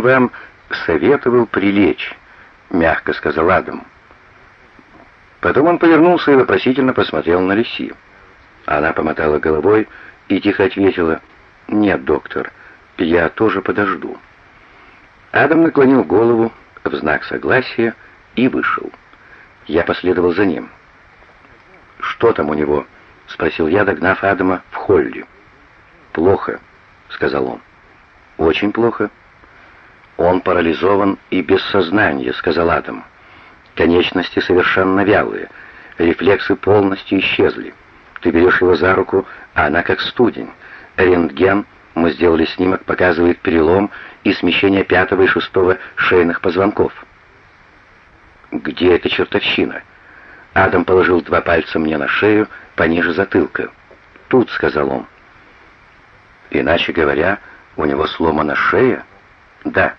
вам советовал прилечь», — мягко сказал Адам. Потом он повернулся и вопросительно посмотрел на Люси. Она помотала головой и тихо ответила, «Нет, доктор, я тоже подожду». Адам наклонил голову в знак согласия и вышел. Я последовал за ним. «Что там у него?» — спросил я, догнав Адама в холле. «Плохо», — сказал он. «Очень плохо». «Он парализован и без сознания», — сказал Адам. «Конечности совершенно вялые, рефлексы полностью исчезли. Ты берешь его за руку, а она как студень. Рентген, мы сделали снимок, показывает перелом и смещение пятого и шестого шейных позвонков». «Где эта чертовщина?» Адам положил два пальца мне на шею, пониже затылка. «Тут», — сказал он. «Иначе говоря, у него сломана шея?» «Да».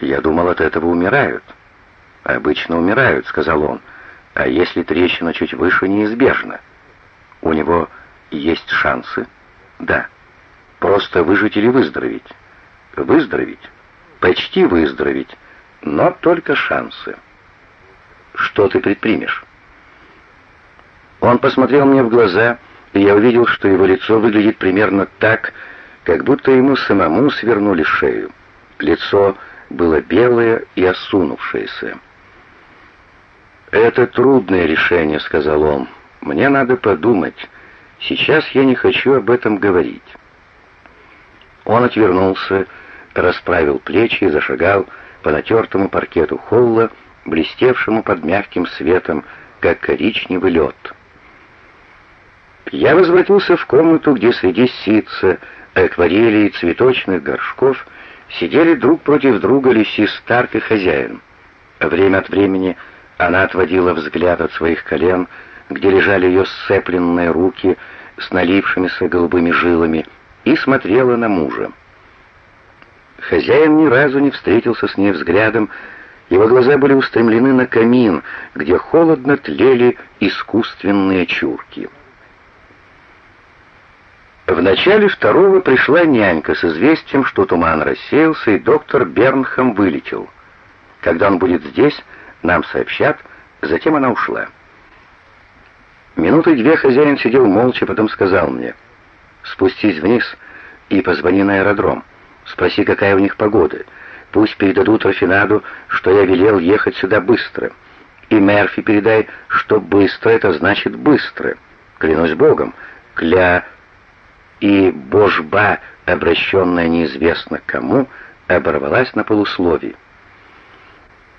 «Я думал, от этого умирают». «Обычно умирают», — сказал он. «А если трещина чуть выше, неизбежно». «У него есть шансы?» «Да». «Просто выжить или выздороветь?» «Выздороветь?» «Почти выздороветь, но только шансы». «Что ты предпримешь?» Он посмотрел мне в глаза, и я увидел, что его лицо выглядит примерно так, как будто ему самому свернули шею. Лицо было белое и осунувшееся. «Это трудное решение», — сказал он. «Мне надо подумать. Сейчас я не хочу об этом говорить». Он отвернулся, расправил плечи и зашагал по натертому паркету холла, блестевшему под мягким светом, как коричневый лед. Я возвратился в комнату, где среди ситца, акварелей и цветочных горшков сидели друг против друга Люси Старк и хозяин. Время от времени она отводила взгляд от своих колен, где лежали ее сцепленные руки с налившимися голубыми жилами, и смотрела на мужа. Хозяин ни разу не встретился с ней взглядом, его глаза были устремлены на камин, где холодно тлели искусственные чурки. В начале второго пришла нянька с известием, что туман рассеялся, и доктор Бернхам вылетел. Когда он будет здесь, нам сообщат, затем она ушла. Минуты две хозяин сидел молча, потом сказал мне, «Спустись вниз и позвони на аэродром. Спроси, какая у них погода. Пусть передадут Рафинаду, что я велел ехать сюда быстро. И Мерфи передай, что быстро — это значит быстро. Клянусь Богом, кля и божба, обращенная неизвестно кому, оборвалась на полусловии.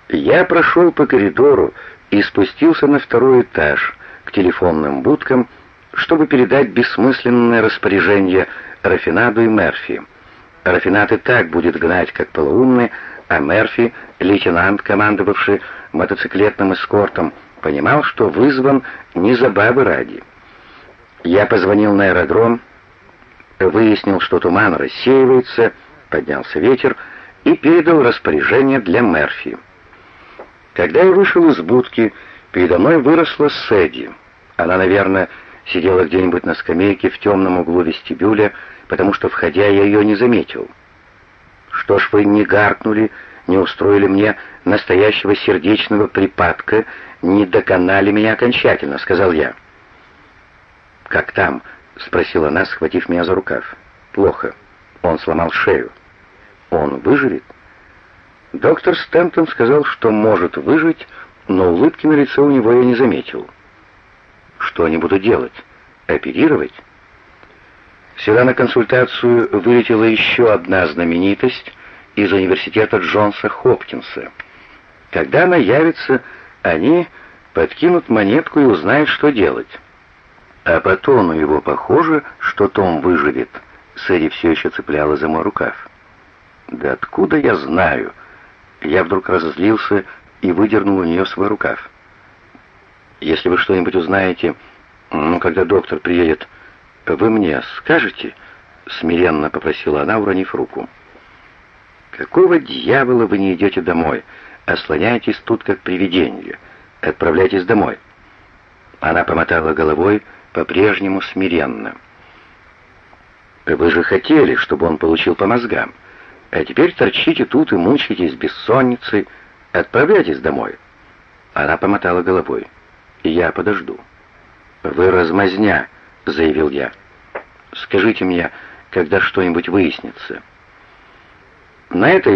Я прошел по коридору и спустился на второй этаж к телефонным будкам, чтобы передать бессмысленное распоряжение Рафинаду и Мерфи. Рафинад и так будет гнать, как полуумный, а Мерфи, лейтенант, командовавший мотоциклетным эскортом, понимал, что вызван не забавы ради. Я позвонил на аэродром, выяснил, что туман рассеивается, поднялся ветер и передал распоряжение для Мерфи. Когда я вышел из будки, передо мной выросла Сэдди. Она, наверное, сидела где-нибудь на скамейке в темном углу вестибюля, потому что, входя, я ее не заметил. «Что ж вы не гаркнули, не устроили мне настоящего сердечного припадка, не доконали меня окончательно», — сказал я. «Как там?» — спросила она, схватив меня за рукав. «Плохо. Он сломал шею. Он выживет?» Доктор Стэнтон сказал, что может выжить, но улыбки на лице у него я не заметил. «Что они будут делать? Оперировать?» Сюда на консультацию вылетела еще одна знаменитость из университета Джонса Хопкинса. Когда она явится, они подкинут монетку и узнают, что делать. А по тону его похоже, что Том выживет. Сэдди все еще цепляла за мой рукав. «Да откуда я знаю?» Я вдруг разозлился и выдернул у нее свой рукав. «Если вы что-нибудь узнаете, ну, когда доктор приедет, вы мне скажете?» Смиренно попросила она, уронив руку. «Какого дьявола вы не идете домой? Ослоняетесь тут, как привидение. Отправляйтесь домой». Она помотала головой, по-прежнему смиренно. «Вы же хотели, чтобы он получил по мозгам. А теперь торчите тут и мучитесь бессонницей. Отправляйтесь домой». Она помотала головой. «Я подожду». «Вы размазня», — заявил я. «Скажите мне, когда что-нибудь выяснится». На это я